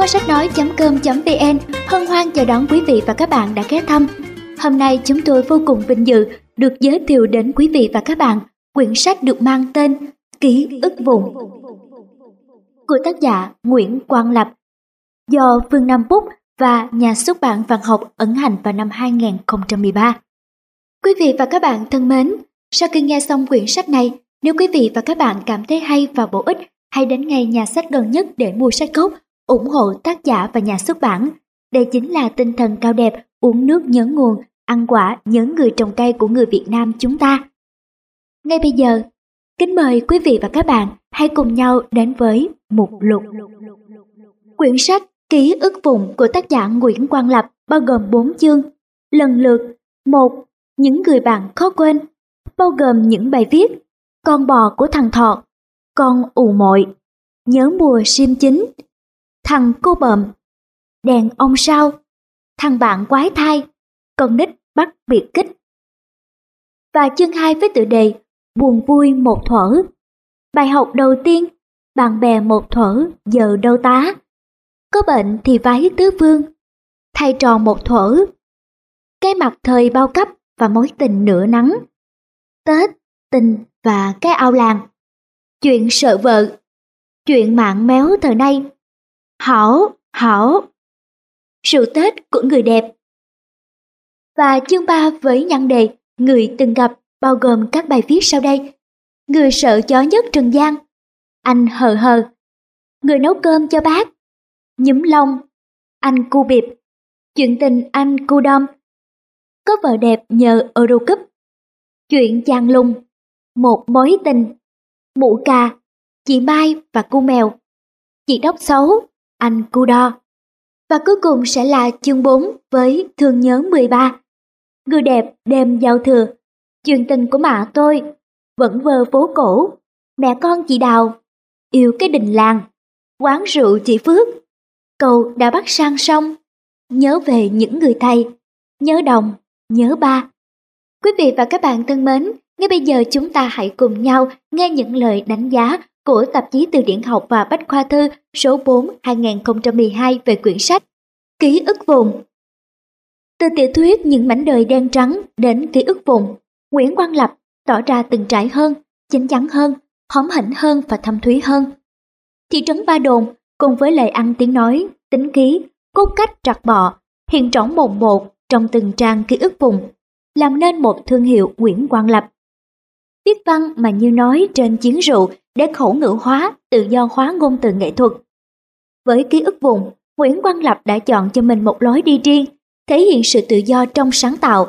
Kho sách nói.com.vn hân hoan chào đón quý vị và các bạn đã ghé thăm. Hôm nay chúng tôi vô cùng vinh dự được giới thiệu đến quý vị và các bạn quyển sách được mang tên Ký ức vùng của tác giả Nguyễn Quang Lập do Phương Nam Búc và nhà xuất bản văn học ấn hành vào năm 2013. Quý vị và các bạn thân mến, sau khi nghe xong quyển sách này, nếu quý vị và các bạn cảm thấy hay và bổ ích, hãy đến ngay nhà sách gần nhất để mua sách gốc, ủng hộ tác giả và nhà xuất bản. Đây chính là tinh thần cao đẹp, uống nước nhớ nguồn, ăn quả nhớ người trồng cây của người Việt Nam chúng ta. Ngay bây giờ, kính mời quý vị và các bạn hãy cùng nhau đến với mục lục. Quyển sách Ký ức vùng của tác giả Nguyễn Quang Lập bao gồm 4 chương, lần lượt một Những người bạn khó quên, bao gồm những bài viết Con bò của thằng Thọ, Con ù mội, Nhớ mùa sim chính, Thằng cô bợm, Đèn ông sao, Thằng bạn quái thai, Con nít bắt biệt kích. Và chương 2 với tựa đề Buồn vui một thuở. Bài học đầu tiên, bạn bè một thuở giờ đâu tá. Có bệnh thì vái tứ phương, thay tròn một thuở. Cái mặt thời bao cấp và mối tình nửa nắng. Tết, tình và cái ao làng. Chuyện sợ vợ, chuyện mạng méo thời nay. Hảo, hảo. Sự Tết của người đẹp. Và chương 3 với nhan đề Người từng gặp bao gồm các bài viết sau đây. Người sợ chó nhất Trần gian. Anh hờ hờ. Người nấu cơm cho bác. Nhúm lông. Anh cu bịp. Chuyện tình anh cu đom. Có vợ đẹp nhờ Eurocup. Chuyện chàng lùng. Một mối tình. Mụ cà. Chị Mai và cu mèo. Chị đốc xấu. Anh cu đo. Và cuối cùng sẽ là chương 4 với Thương nhớ 13. Người đẹp đêm giao thừa Chuyện tình của mẹ tôi, vẫn vơ phố cổ, mẹ con chị Đào, yêu cái đình làng, quán rượu chị Phước, cầu đã bắt sang sông, nhớ về những người thầy, nhớ đồng, nhớ ba. Quý vị và các bạn thân mến, ngay bây giờ chúng ta hãy cùng nhau nghe những lời đánh giá của tạp chí Từ điển học và Bách khoa thư số 4 2012 về quyển sách Ký ức vùng. Từ tiểu thuyết Những mảnh đời đen trắng đến ký ức vùng, Nguyễn Quang Lập tỏ ra từng trải hơn, chính chắn hơn, hóm hỉnh hơn và thâm thúy hơn. Thị trấn Ba Đồn cùng với lời ăn tiếng nói, tính khí, cốt cách trặc bọ, hiện trỏng mồn một trong từng trang ký ức vùng, làm nên một thương hiệu Nguyễn Quang Lập. Viết văn mà như nói trên chiến rượu để khẩu ngữ hóa, tự do hóa ngôn từ nghệ thuật. Với ký ức vùng, Nguyễn Quang Lập đã chọn cho mình một lối đi riêng, thể hiện sự tự do trong sáng tạo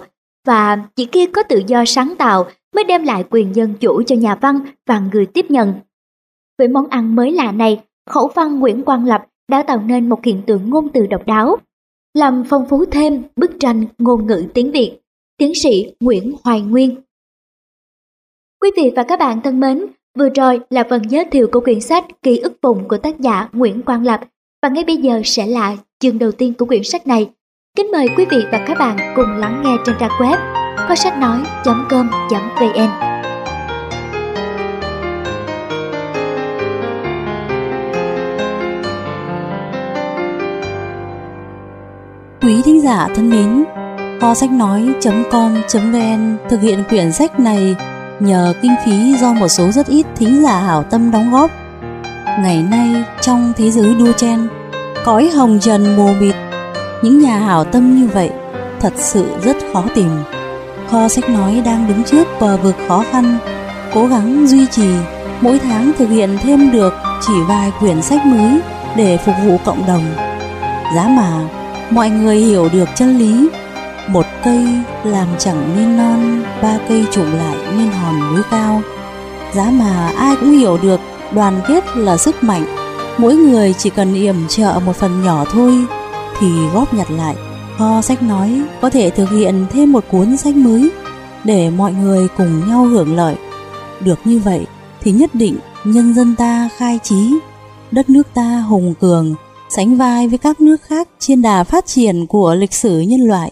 và chỉ khi có tự do sáng tạo mới đem lại quyền dân chủ cho nhà văn và người tiếp nhận. Với món ăn mới lạ này, khẩu văn Nguyễn Quang Lập đã tạo nên một hiện tượng ngôn từ độc đáo, làm phong phú thêm bức tranh ngôn ngữ tiếng Việt. Tiến sĩ Nguyễn Hoài Nguyên Quý vị và các bạn thân mến, vừa rồi là phần giới thiệu của quyển sách Ký ức vùng của tác giả Nguyễn Quang Lập. Và ngay bây giờ sẽ là chương đầu tiên của quyển sách này. Kính mời quý vị và các bạn cùng lắng nghe trên trang web kho sách nói.com.vn Quý thính giả thân mến, kho sách nói.com.vn thực hiện quyển sách này nhờ kinh phí do một số rất ít thính giả hảo tâm đóng góp. Ngày nay trong thế giới đua chen, cõi hồng trần mù mịt những nhà hảo tâm như vậy thật sự rất khó tìm. Kho sách nói đang đứng trước bờ vực khó khăn, cố gắng duy trì, mỗi tháng thực hiện thêm được chỉ vài quyển sách mới để phục vụ cộng đồng. Giá mà mọi người hiểu được chân lý, một cây làm chẳng nên non, ba cây trụm lại nên hòn núi cao. Giá mà ai cũng hiểu được đoàn kết là sức mạnh, mỗi người chỉ cần yểm trợ một phần nhỏ thôi thì góp nhặt lại kho sách nói có thể thực hiện thêm một cuốn sách mới để mọi người cùng nhau hưởng lợi. Được như vậy thì nhất định nhân dân ta khai trí, đất nước ta hùng cường, sánh vai với các nước khác trên đà phát triển của lịch sử nhân loại.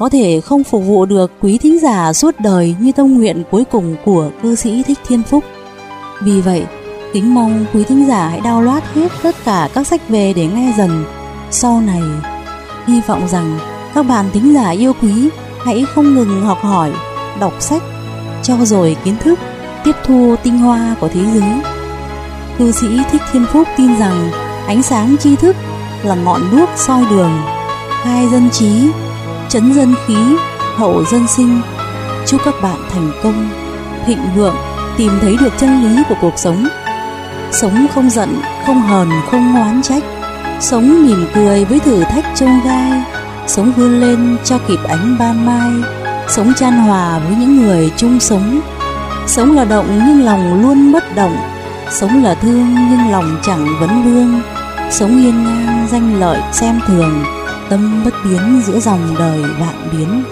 có thể không phục vụ được quý thính giả suốt đời như tâm nguyện cuối cùng của cư sĩ Thích Thiên Phúc. Vì vậy, kính mong quý thính giả hãy download hết tất cả các sách về để nghe dần. Sau này, hy vọng rằng các bạn thính giả yêu quý hãy không ngừng học hỏi, đọc sách, cho rồi kiến thức, tiếp thu tinh hoa của thế giới. Cư sĩ Thích Thiên Phúc tin rằng ánh sáng tri thức là ngọn đuốc soi đường, khai dân trí, chấn dân khí, hậu dân sinh. Chúc các bạn thành công, thịnh vượng, tìm thấy được chân lý của cuộc sống. Sống không giận, không hờn, không oán trách. Sống mỉm cười với thử thách trông gai. Sống vươn lên cho kịp ánh ban mai. Sống chan hòa với những người chung sống. Sống là động nhưng lòng luôn bất động. Sống là thương nhưng lòng chẳng vấn vương. Sống hiên ngang danh lợi xem thường tâm bất biến giữa dòng đời vạn biến.